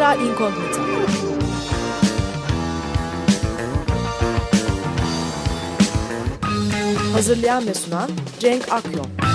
Terra Incognita. Hazırlayan ve sunan Cenk Akyon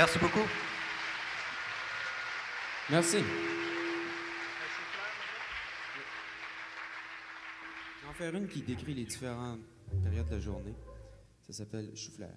Merci beaucoup. Merci. Je vais en faire une qui décrit les différentes périodes de la journée. Ça s'appelle Choufleur.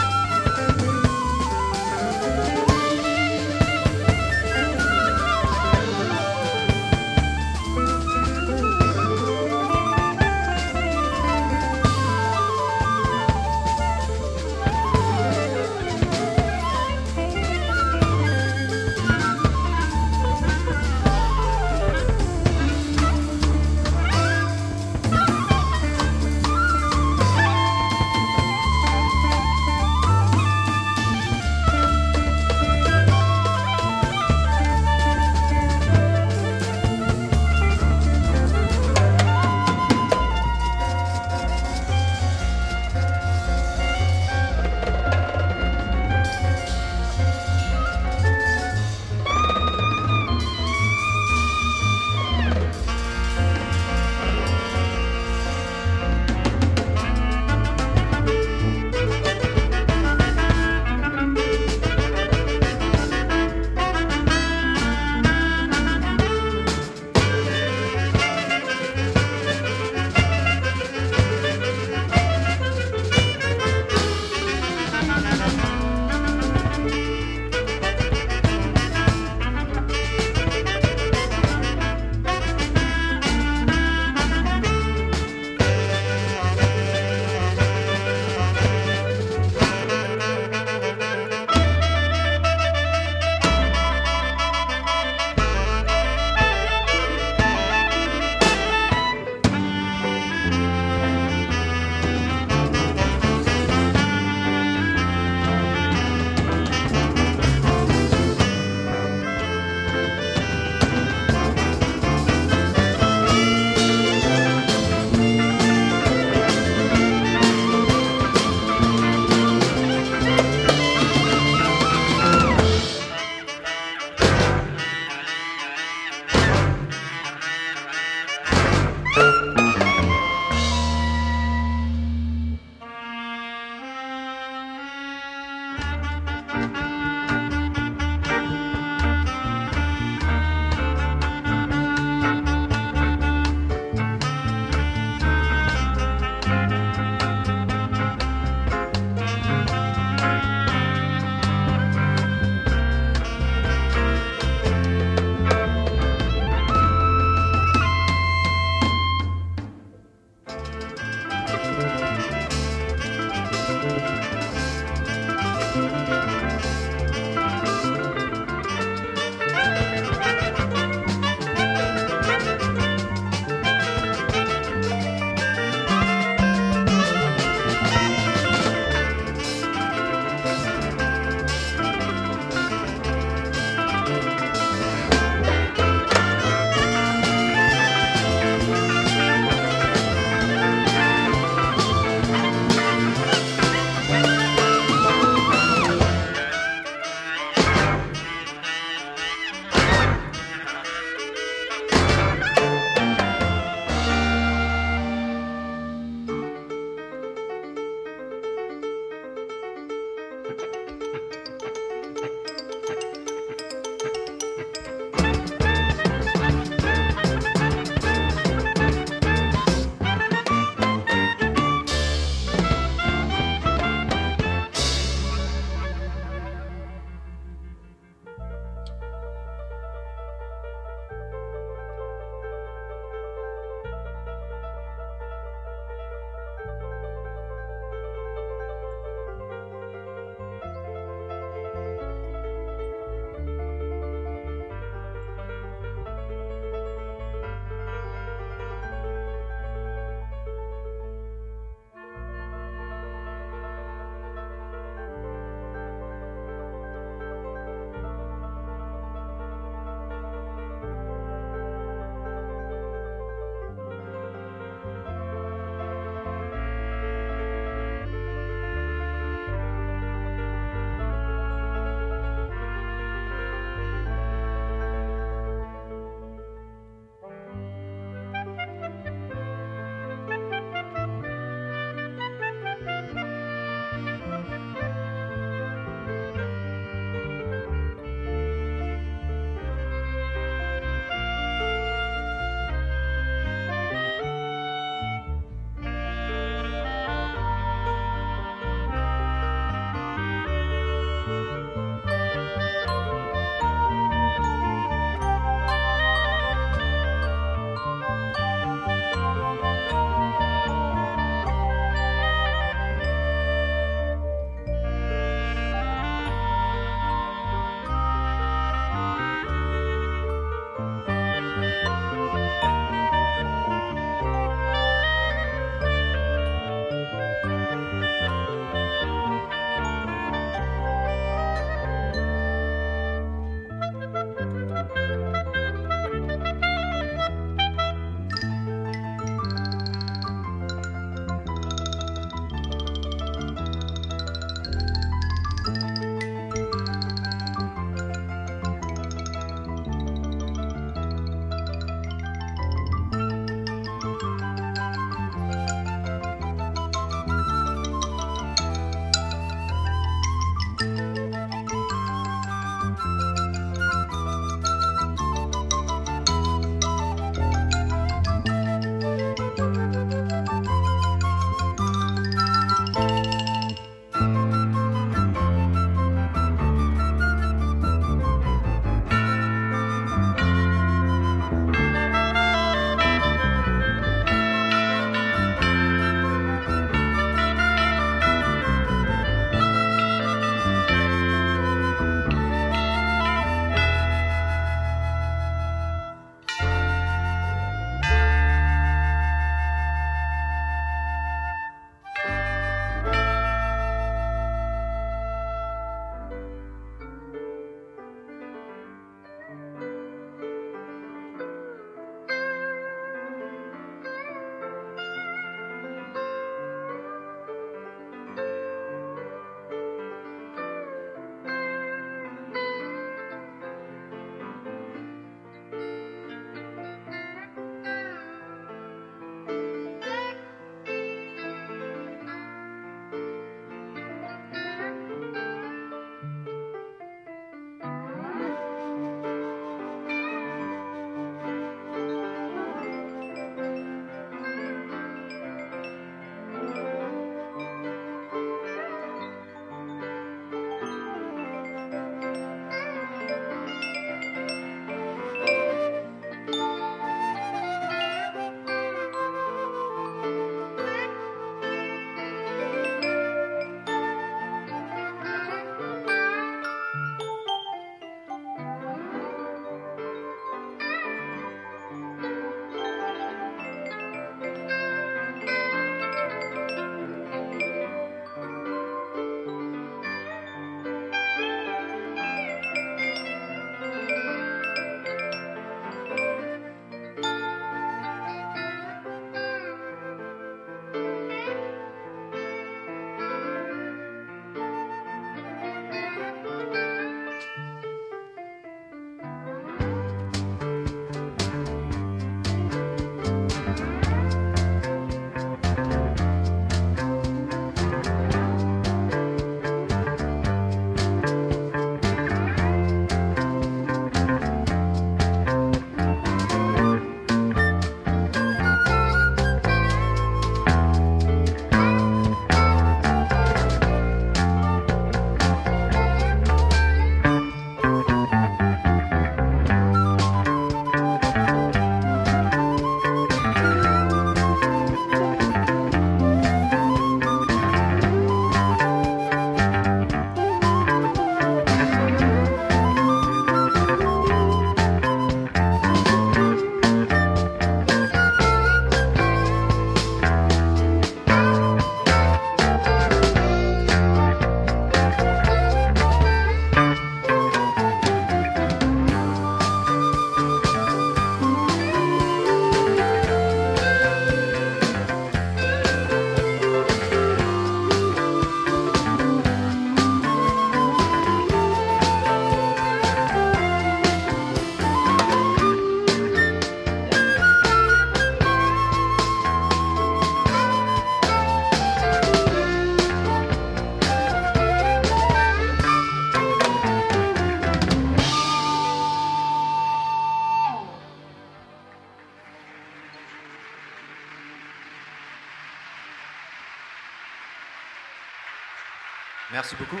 Merci beaucoup.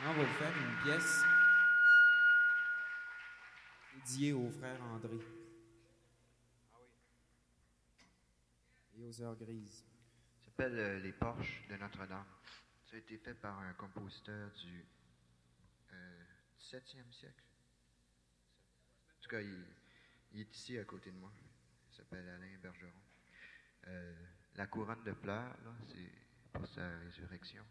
On va vous faire une pièce dédiée au frère André. Et aux heures grises. Ça s'appelle euh, Les Porches de Notre-Dame. Ça a été fait par un compositeur du euh, 17e siècle. En tout cas, il, il est ici à côté de moi. Il s'appelle Alain Bergeron. Euh, la couronne de fleurs, c'est pour sa résurrection.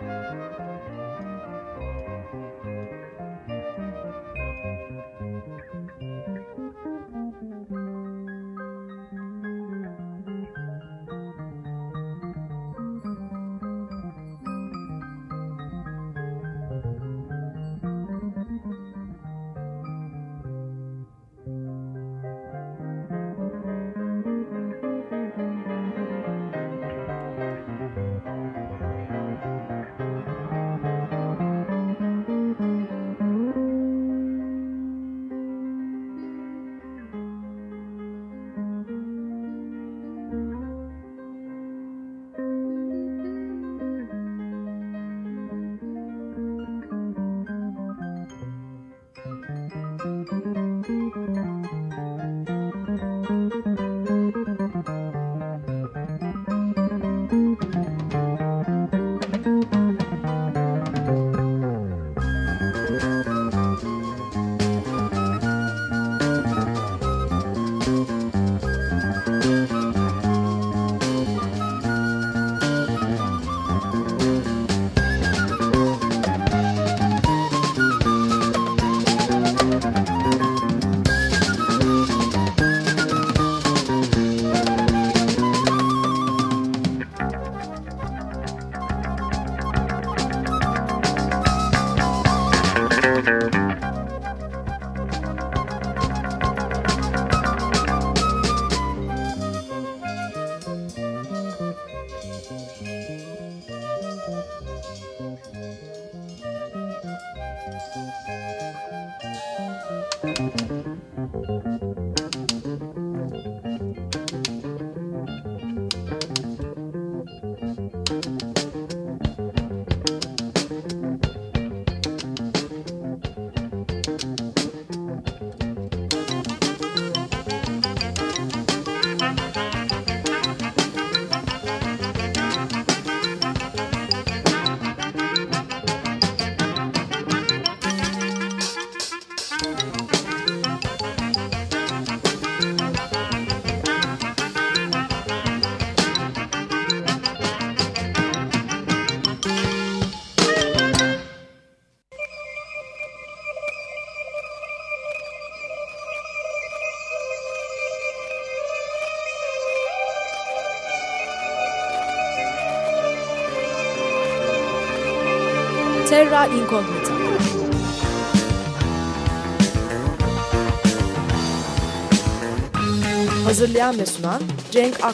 Música Hazırlayan ve sunan Cenk Akyon.